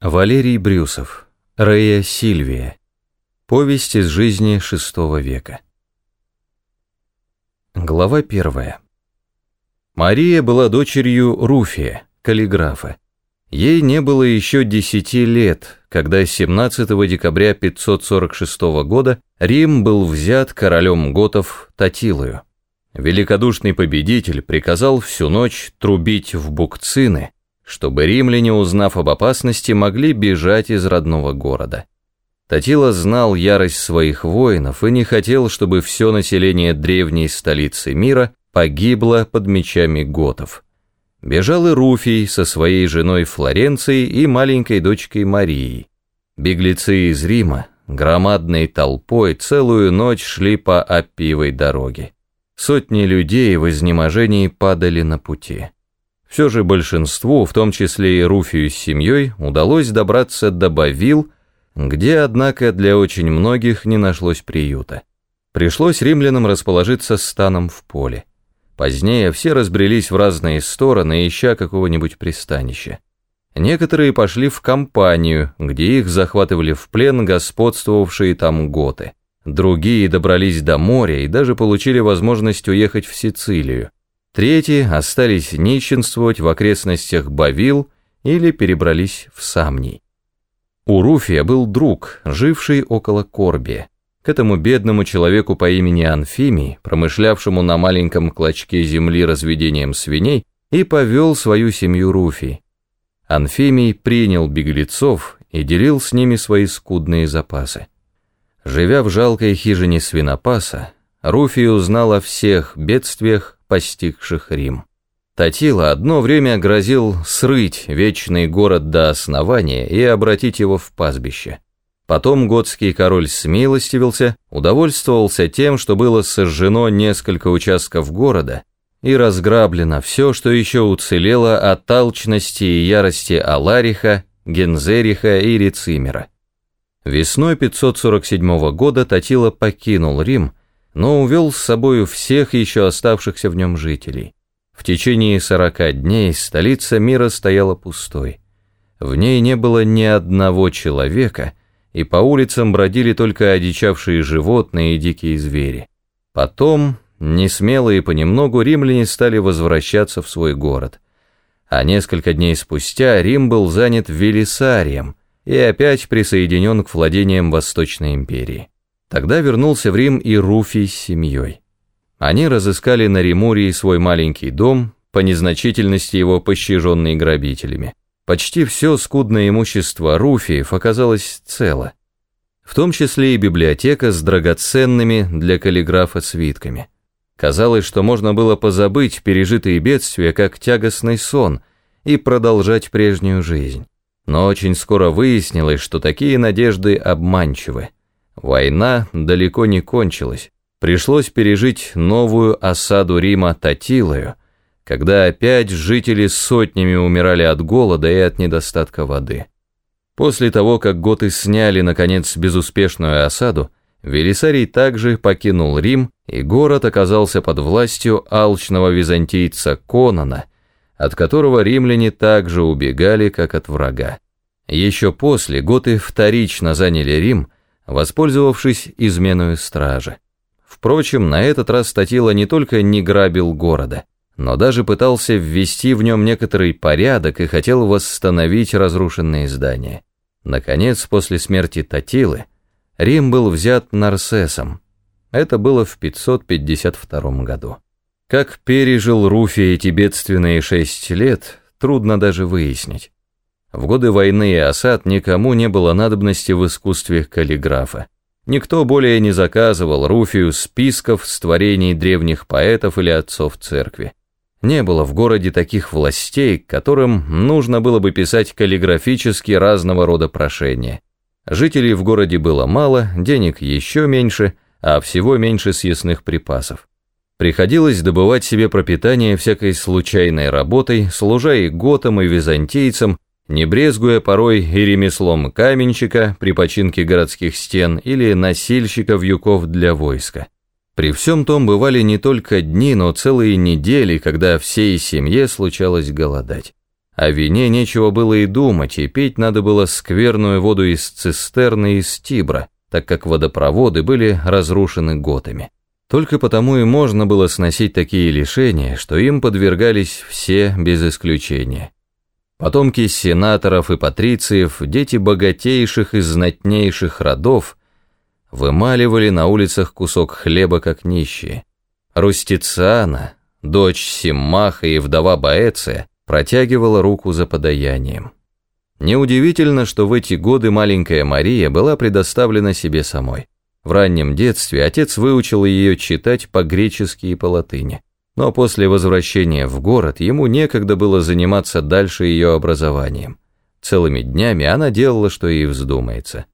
Валерий Брюсов. Рея Сильвия. Повесть из жизни VI века. Глава первая. Мария была дочерью Руфия, каллиграфа. Ей не было еще десяти лет, когда 17 декабря 546 года Рим был взят королем готов Татилою. Великодушный победитель приказал всю ночь трубить в букцины, чтобы римляне, узнав об опасности, могли бежать из родного города. Татила знал ярость своих воинов и не хотел, чтобы все население древней столицы мира погибло под мечами готов. Бежал и Руфий со своей женой Флоренцией и маленькой дочкой Марией. Беглецы из Рима громадной толпой целую ночь шли по Аппиевой дороге. Сотни людей в изнеможении падали на пути. Все же большинству, в том числе и Руфию с семьей, удалось добраться до Бавил, где, однако, для очень многих не нашлось приюта. Пришлось римлянам расположиться станом в поле. Позднее все разбрелись в разные стороны, ища какого-нибудь пристанища. Некоторые пошли в компанию, где их захватывали в плен господствовавшие там готы. Другие добрались до моря и даже получили возможность уехать в Сицилию. Третьи остались нищенствовать в окрестностях Бавил или перебрались в Самний. У Руфия был друг, живший около Корбия. К этому бедному человеку по имени Анфимий, промышлявшему на маленьком клочке земли разведением свиней, и повел свою семью Руфий. Анфимий принял беглецов и делил с ними свои скудные запасы. Живя в жалкой хижине свинопаса, Руфий узнал о всех бедствиях, постигших Рим. Татила одно время грозил срыть вечный город до основания и обратить его в пастбище. Потом готский король смилостивился, удовольствовался тем, что было сожжено несколько участков города и разграблено все, что еще уцелело от толчности и ярости Алариха, Гензериха и Рицимера. Весной 547 года Татила покинул Рим но увел с собою всех еще оставшихся в нем жителей. В течение сорока дней столица мира стояла пустой. В ней не было ни одного человека, и по улицам бродили только одичавшие животные и дикие звери. Потом, несмело и понемногу, римляне стали возвращаться в свой город. А несколько дней спустя Рим был занят Велисарием и опять присоединен к владениям Восточной империи. Тогда вернулся в Рим и Руфий с семьей. Они разыскали на Римурии свой маленький дом, по незначительности его пощаженный грабителями. Почти все скудное имущество Руфиев оказалось цело, в том числе и библиотека с драгоценными для каллиграфа свитками. Казалось, что можно было позабыть пережитые бедствия как тягостный сон и продолжать прежнюю жизнь. Но очень скоро выяснилось, что такие надежды обманчивы. Война далеко не кончилась. Пришлось пережить новую осаду Рима Татилою, когда опять жители сотнями умирали от голода и от недостатка воды. После того, как готы сняли, наконец, безуспешную осаду, Велисарий также покинул Рим, и город оказался под властью алчного византийца Конона, от которого римляне также убегали, как от врага. Еще после готы вторично заняли Рим, воспользовавшись изменою стражи. Впрочем, на этот раз Статила не только не грабил города, но даже пытался ввести в нем некоторый порядок и хотел восстановить разрушенные здания. Наконец, после смерти Татилы, Рим был взят Нарсесом. Это было в 552 году. Как пережил Руфи эти бедственные шесть лет, трудно даже выяснить. В годы войны и осад никому не было надобности в искусстве каллиграфа. Никто более не заказывал Руфию списков с творений древних поэтов или отцов церкви. Не было в городе таких властей, которым нужно было бы писать каллиграфически разного рода прошения. Жителей в городе было мало, денег еще меньше, а всего меньше съестных припасов. Приходилось добывать себе пропитание всякой случайной работой, служа и готам, и византийцам, не брезгуя порой и ремеслом каменщика при починке городских стен или носильщика вьюков для войска. При всем том бывали не только дни, но целые недели, когда всей семье случалось голодать. О вине нечего было и думать, и пить надо было скверную воду из цистерны из Тибра, так как водопроводы были разрушены готами. Только потому и можно было сносить такие лишения, что им подвергались все без исключения. Потомки сенаторов и патрициев, дети богатейших и знатнейших родов, вымаливали на улицах кусок хлеба как нищие. Рустициана, дочь Симмаха и вдова Боэция, протягивала руку за подаянием. Неудивительно, что в эти годы маленькая Мария была предоставлена себе самой. В раннем детстве отец выучил ее читать по-гречески и по-латыни. Но после возвращения в город ему некогда было заниматься дальше ее образованием. Целыми днями она делала, что ей вздумается.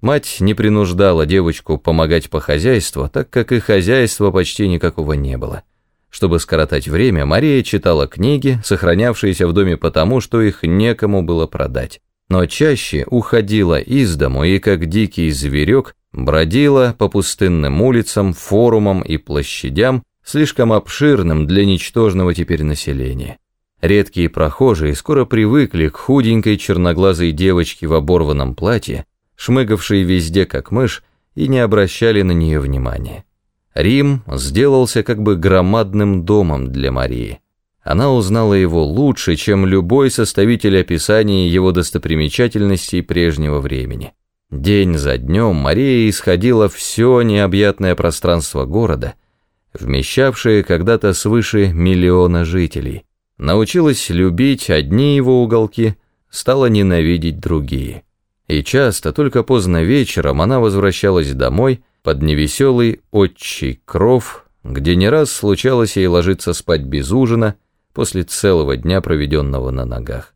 Мать не принуждала девочку помогать по хозяйству, так как и хозяйства почти никакого не было. Чтобы скоротать время, Мария читала книги, сохранявшиеся в доме потому, что их некому было продать. Но чаще уходила из дому и, как дикий зверек, бродила по пустынным улицам, форумам и площадям, слишком обширным для ничтожного теперь населения. Редкие прохожие скоро привыкли к худенькой черноглазой девочке в оборванном платье, шмыгавшие везде как мышь, и не обращали на нее внимания. Рим сделался как бы громадным домом для Марии. Она узнала его лучше, чем любой составитель описания его достопримечательностей прежнего времени. День за днем Мария исходила все необъятное пространство города, вмещавшее когда-то свыше миллиона жителей, научилась любить одни его уголки, стала ненавидеть другие. И часто, только поздно вечером, она возвращалась домой под невеселый отчий кров, где не раз случалось ей ложиться спать без ужина после целого дня, проведенного на ногах.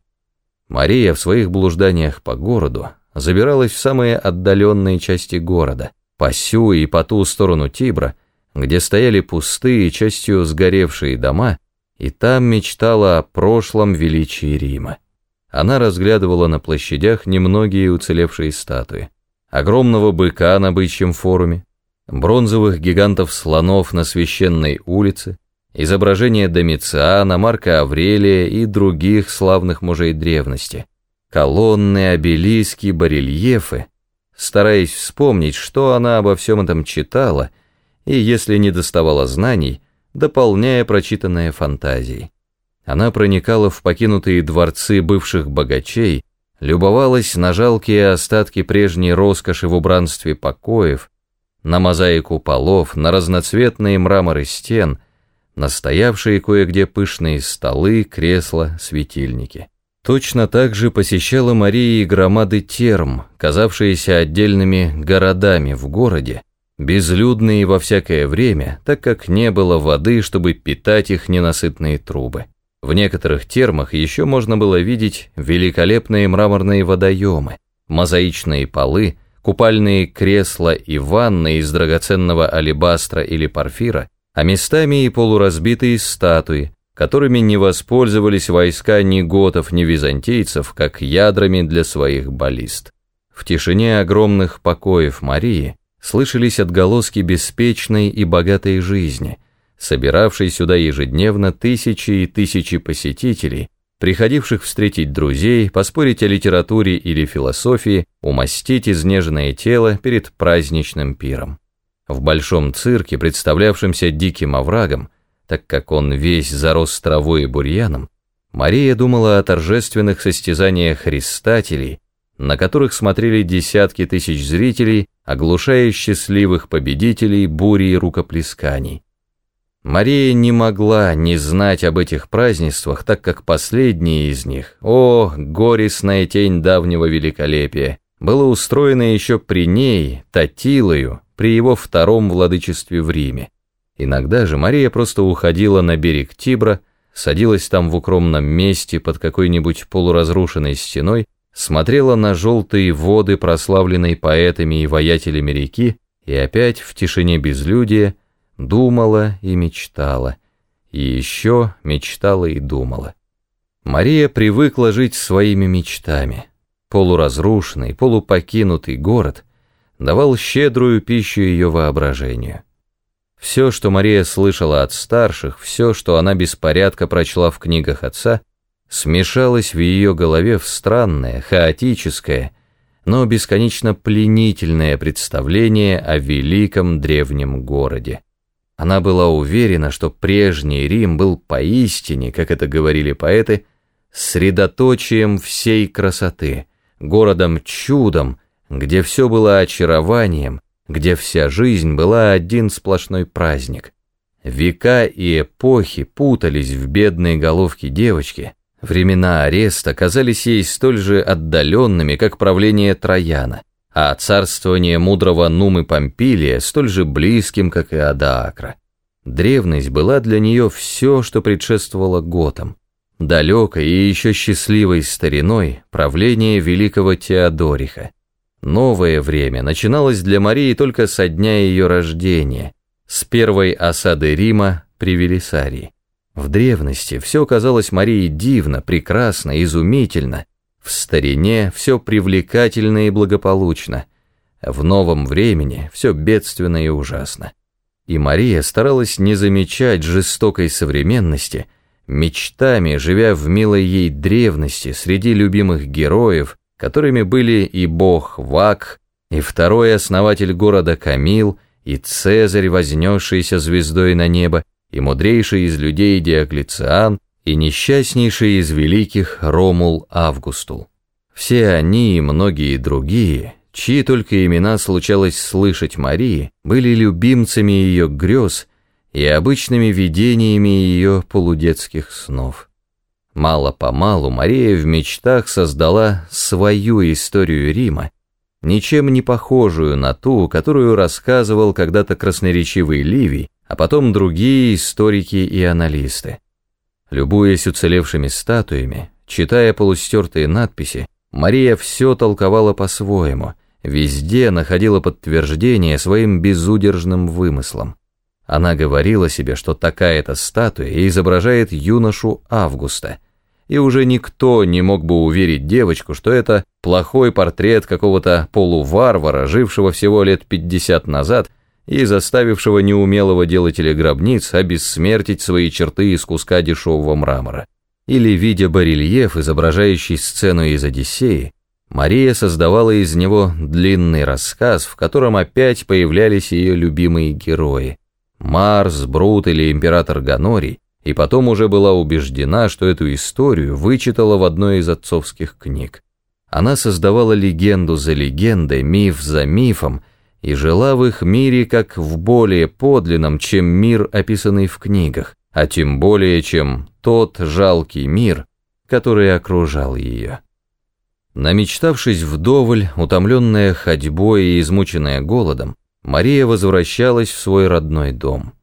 Мария в своих блужданиях по городу забиралась в самые отдаленные части города, по сю и по ту сторону Тибра, где стояли пустые, частью сгоревшие дома, и там мечтала о прошлом величии Рима. Она разглядывала на площадях немногие уцелевшие статуи. Огромного быка на бычьем форуме, бронзовых гигантов-слонов на священной улице, изображения Домициана, Марка Аврелия и других славных мужей древности, колонны, обелиски, барельефы, стараясь вспомнить, что она обо всем этом читала, и, если не доставала знаний, дополняя прочитанное фантазией. Она проникала в покинутые дворцы бывших богачей, любовалась на жалкие остатки прежней роскоши в убранстве покоев, на мозаику полов, на разноцветные мраморы стен, на стоявшие кое-где пышные столы, кресла, светильники. Точно так же посещала Мария и громады терм, казавшиеся отдельными городами в городе, безлюдные во всякое время, так как не было воды, чтобы питать их ненасытные трубы. В некоторых термах еще можно было видеть великолепные мраморные водоемы, мозаичные полы, купальные кресла и ванны из драгоценного алебастра или порфира, а местами и полуразбитые статуи, которыми не воспользовались войска ни готов, ни византийцев, как ядрами для своих баллист. В тишине огромных покоев Марии слышались отголоски беспечной и богатой жизни, собиравший сюда ежедневно тысячи и тысячи посетителей, приходивших встретить друзей, поспорить о литературе или философии, умастить изнеженное тело перед праздничным пиром. В большом цирке, представлявшемся диким оврагом, так как он весь зарос травой и бурьяном, Мария думала о торжественных состязаниях христателей, на которых смотрели десятки тысяч зрителей, оглушая счастливых победителей бурей рукоплесканий. Мария не могла не знать об этих празднествах, так как последние из них, о, горестная тень давнего великолепия, было устроено еще при ней, Татилою, при его втором владычестве в Риме. Иногда же Мария просто уходила на берег Тибра, садилась там в укромном месте под какой-нибудь полуразрушенной стеной, смотрела на желтые воды, прославленной поэтами и воятелями реки, и опять в тишине безлюдия думала и мечтала, и еще мечтала и думала. Мария привыкла жить своими мечтами. Полуразрушенный, полупокинутый город давал щедрую пищу ее воображению. Все, что Мария слышала от старших, все, что она беспорядка прочла в книгах отца, смешалось в ее голове в странное, хаотическое, но бесконечно пленительное представление о великом древнем городе. Она была уверена, что прежний Рим был поистине, как это говорили поэты, средоточием всей красоты, городом-чудом, где все было очарованием, где вся жизнь была один сплошной праздник. Века и эпохи путались в бедной головке девочки, времена ареста казались ей столь же отдаленными, как правление Трояна, а царствование мудрого Нумы Помпилия столь же близким, как и Адаакра. Древность была для нее все, что предшествовало Готам. Далекой и еще счастливой стариной правление великого Теодориха. Новое время начиналось для Марии только со дня ее рождения, с первой осады Рима при Велисарии. В древности все казалось Марии дивно, прекрасно, изумительно, в старине все привлекательно и благополучно, в новом времени все бедственно и ужасно. И Мария старалась не замечать жестокой современности, мечтами, живя в милой ей древности среди любимых героев, которыми были и бог Вак, и второй основатель города Камил, и Цезарь, вознесшийся звездой на небо, и мудрейший из людей Диоклециан, и несчастнейший из великих Ромул Августул. Все они и многие другие, чьи только имена случалось слышать Марии, были любимцами ее грез и обычными видениями ее полудетских снов. Мало-помалу Мария в мечтах создала свою историю Рима, ничем не похожую на ту, которую рассказывал когда-то красноречивый Ливий, а потом другие историки и аналисты. Любуясь уцелевшими статуями, читая полустертые надписи, Мария все толковала по-своему, везде находила подтверждение своим безудержным вымыслам. Она говорила себе, что такая-то статуя изображает юношу Августа, и уже никто не мог бы уверить девочку, что это плохой портрет какого-то полуварвара, жившего всего лет 50 назад и заставившего неумелого делателя гробниц обессмертить свои черты из куска дешевого мрамора. Или, видя барельеф, изображающий сцену из «Одиссеи», Мария создавала из него длинный рассказ, в котором опять появлялись ее любимые герои. Марс, Брут или император Ганорий, и потом уже была убеждена, что эту историю вычитала в одной из отцовских книг. Она создавала легенду за легендой, миф за мифом, и жила в их мире как в более подлинном, чем мир, описанный в книгах, а тем более, чем тот жалкий мир, который окружал ее. Намечтавшись вдоволь, утомленная ходьбой и измученная голодом, Мария возвращалась в свой родной дом.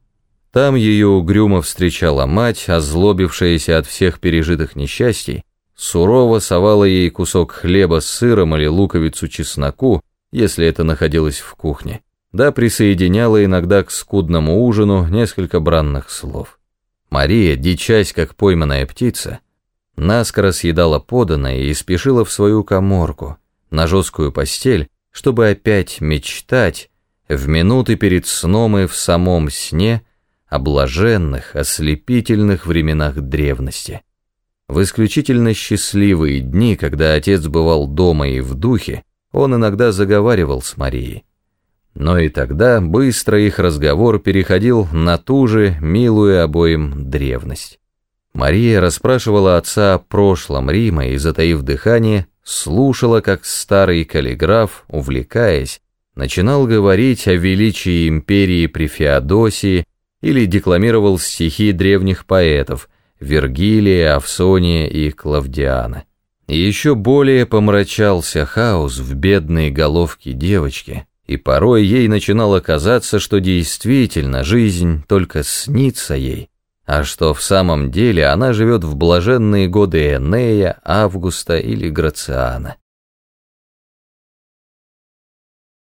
Там ее угрюмо встречала мать, озлобившаяся от всех пережитых несчастий, сурово совала ей кусок хлеба с сыром или луковицу чесноку, если это находилось в кухне, да присоединяла иногда к скудному ужину несколько бранных слов. Мария, дичась как пойманная птица, наскоро съедала поданное и спешила в свою коморку, на жесткую постель, чтобы опять мечтать, в минуты перед сном и в самом сне, о блаженных, ослепительных временах древности. В исключительно счастливые дни, когда отец бывал дома и в духе, он иногда заговаривал с Марией. Но и тогда быстро их разговор переходил на ту же, милую обоим древность. Мария расспрашивала отца о прошлом Рима и, затаив дыхание, слушала, как старый каллиграф, увлекаясь, начинал говорить о величии империи при Феодосии или декламировал стихи древних поэтов Вергилия, Авсония и Клавдиана. Еще более помрачался хаос в бедной головке девочки, и порой ей начинало казаться, что действительно жизнь только снится ей, а что в самом деле она живет в блаженные годы Энея, Августа или Грациана.